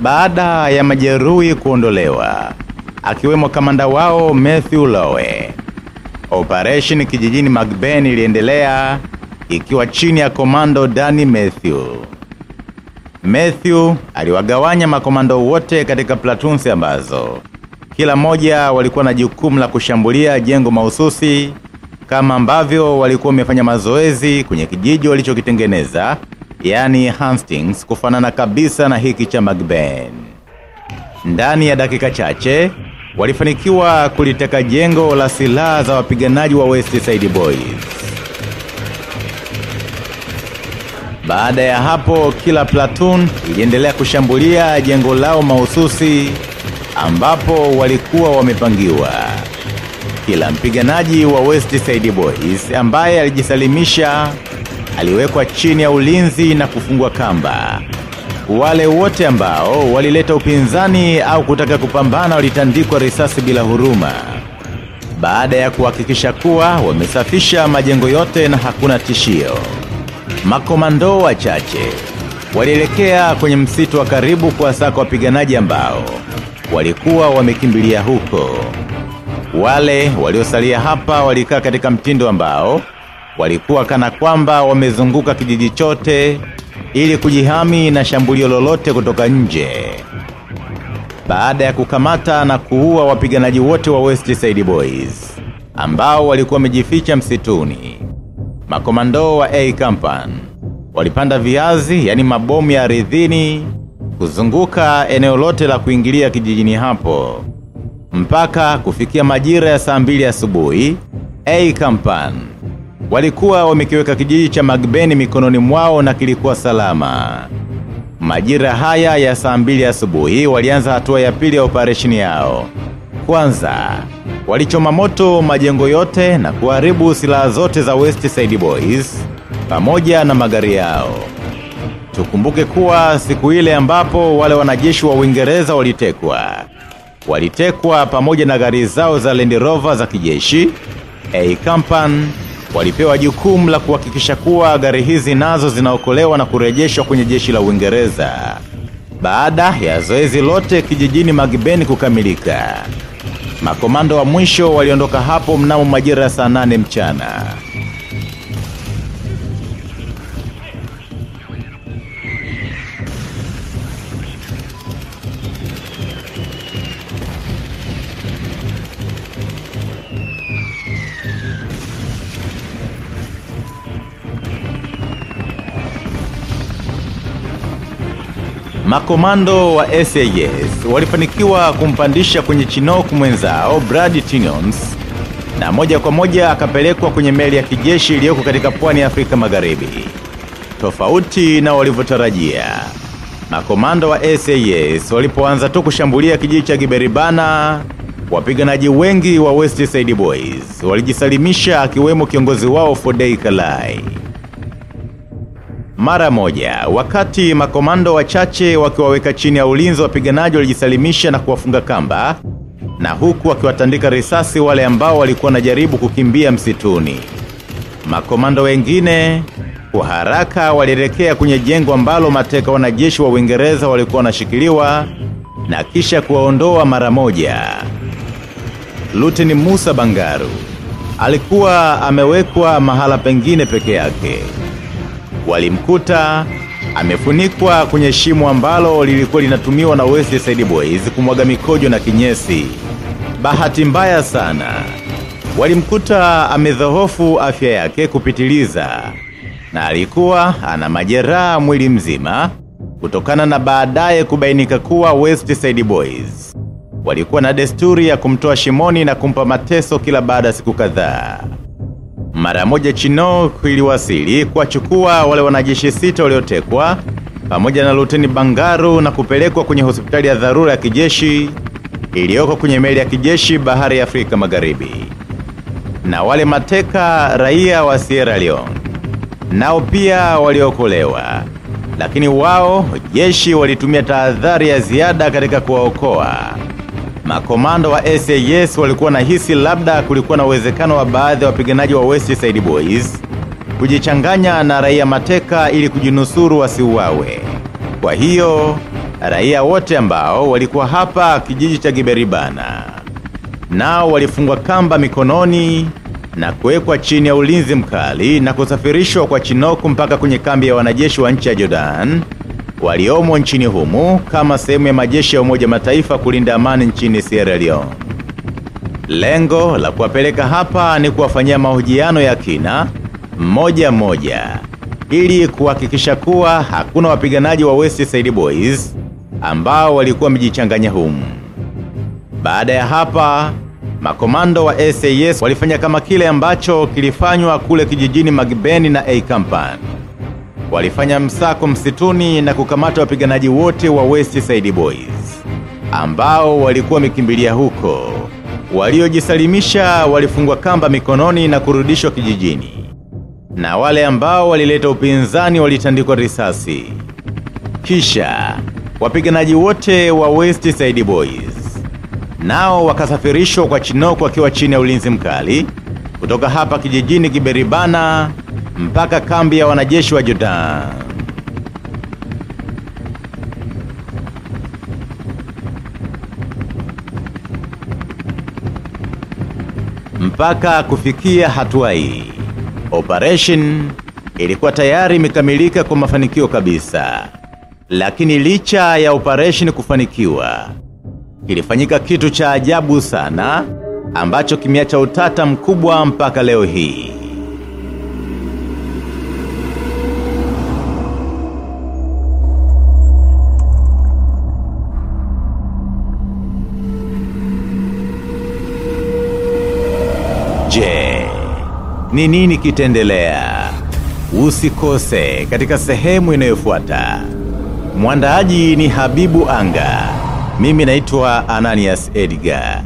Baada ya majeruhi kuondolewa, akiwemo kamanda wao Matthew Lowe, operation kijijini Magben iliendelea ikiwa chini ya komando Danny Matthew. Matthew aliwagawanya makomando wote katika platoons ambazo kila moja walikuwa na jukumu la kushambulia jengo mahususi kama ambavyo walikuwa wamefanya mazoezi kwenye kijiji walichokitengeneza, yani Hastings, kufanana kabisa na hiki cha Macbeth. Ndani ya dakika chache walifanikiwa kuliteka jengo la silaha za wapiganaji wa West Side Boys. Baada ya hapo, kila platoon iliendelea kushambulia jengo lao mahususi ambapo walikuwa wamepangiwa. Kila mpiganaji wa West Side Boys ambaye alijisalimisha aliwekwa chini ya ulinzi na kufungwa kamba. Wale wote ambao walileta upinzani au kutaka kupambana walitandikwa risasi bila huruma. Baada ya kuhakikisha kuwa wamesafisha majengo yote na hakuna tishio, makomando wachache walielekea kwenye msitu wa karibu kuwasaka wapiganaji ambao walikuwa wamekimbilia huko. Wale waliosalia hapa walikaa katika mtindo ambao walikuwa kana kwamba wamezunguka kijiji chote ili kujihami na shambulio lolote kutoka nje. Baada ya kukamata na kuua wapiganaji wote wa West Side Boys ambao walikuwa wamejificha msituni, makomando wa A Company walipanda viazi, yani mabomu ya ardhini, kuzunguka eneo lote la kuingilia kijijini hapo mpaka kufikia majira ya saa mbili asubuhi. A Company walikuwa wamekiweka kijiji cha Magbeni mikononi mwao na kilikuwa salama. Majira haya ya saa mbili asubuhi walianza hatua ya pili ya operesheni yao. Kwanza walichoma moto majengo yote na kuharibu silaha zote za West Side Boys pamoja na magari yao. Tukumbuke kuwa siku ile ambapo wale wanajeshi wa Uingereza walitekwa, walitekwa pamoja na gari zao za Land Rover za kijeshi. A Company walipewa jukumu la kuhakikisha kuwa gari hizi nazo zinaokolewa na kurejeshwa kwenye jeshi la Uingereza. Baada ya zoezi lote kijijini Magbeni kukamilika, makomando wa mwisho waliondoka hapo mnamo majira ya saa nane mchana. Makomando wa SAS walifanikiwa kumpandisha kwenye chinoku mwenzao Brad Tinions na moja kwa moja akapelekwa kwenye meli ya kijeshi iliyoko katika pwani ya Afrika Magharibi. Tofauti na walivyotarajia, makomando wa SAS walipoanza tu kushambulia kijiji cha Giberibana, wapiganaji wengi wa West Side Boys walijisalimisha, akiwemo kiongozi wao Fodei Kalai. Mara moja, wakati makomando wachache wakiwaweka chini ya ulinzi wapiganaji walijisalimisha na kuwafunga kamba, na huku wakiwatandika risasi wale ambao walikuwa wanajaribu kukimbia msituni. Makomando wengine kwa haraka walielekea kwenye jengo ambalo mateka wanajeshi wa Uingereza walikuwa wanashikiliwa na kisha kuwaondoa mara moja. Luteni Musa Bangaru alikuwa amewekwa mahala pengine peke yake. Walimkuta amefunikwa kwenye shimo ambalo lilikuwa linatumiwa na West Side Boys kumwaga mikojo na kinyesi. Bahati mbaya sana, walimkuta amedhohofu afya yake kupitiliza na alikuwa ana majeraha mwili mzima kutokana na baadaye kubainika kuwa West Side Boys walikuwa na desturi ya kumtoa shimoni na kumpa mateso kila baada siku kadhaa. Mara moja Chino iliwasili kuwachukua wale wanajeshi sita waliotekwa pamoja na Luteni Bangaru na kupelekwa kwenye hospitali ya dharura ya kijeshi iliyoko kwenye meli ya kijeshi bahari ya Afrika Magharibi. Na wale mateka raia wa Sierra Leone nao pia waliokolewa, lakini wao jeshi walitumia tahadhari ya ziada katika kuwaokoa. Makomando wa SAS walikuwa na hisi labda kulikuwa na uwezekano wa baadhi ya wapiganaji wa West Side Boys kujichanganya na raia mateka ili kujinusuru wasiuawe. Kwa hiyo raia wote ambao walikuwa hapa kijiji cha Giberibana nao walifungwa kamba mikononi na kuwekwa chini ya ulinzi mkali na kusafirishwa kwa Chinoku mpaka kwenye kambi ya wanajeshi wa nchi ya Jordan waliomo nchini humu kama sehemu ya majeshi ya Umoja Mataifa kulinda amani nchini Sierra Leone. Lengo la kuwapeleka hapa ni kuwafanyia mahojiano ya kina mmoja moja ili kuhakikisha kuwa hakuna wapiganaji wa West Side Boys ambao walikuwa wamejichanganya humu. Baada ya hapa, makomando wa SAS walifanya kama kile ambacho kilifanywa kule kijijini Magbeni na A Company. Walifanya msako msituni na kukamata wapiganaji wote wa West Side Boys ambao walikuwa wamekimbilia huko. Waliojisalimisha walifungwa kamba mikononi na kurudishwa kijijini, na wale ambao walileta upinzani walitandikwa risasi. Kisha wapiganaji wote wa West Side Boys nao wakasafirishwa kwa Chinoko wakiwa chini ya ulinzi mkali kutoka hapa kijijini Kiberibana mpaka kambi ya wanajeshi wa Jordan. Mpaka kufikia hatua hii, operation ilikuwa tayari imekamilika kwa mafanikio kabisa. Lakini licha ya operation kufanikiwa, kilifanyika kitu cha ajabu sana ambacho kimeacha utata mkubwa mpaka leo hii. Je, ni nini kitendelea? Usikose katika sehemu inayofuata. Mwandaaji ni Habibu Anga. Mimi naitwa Ananias Edgar.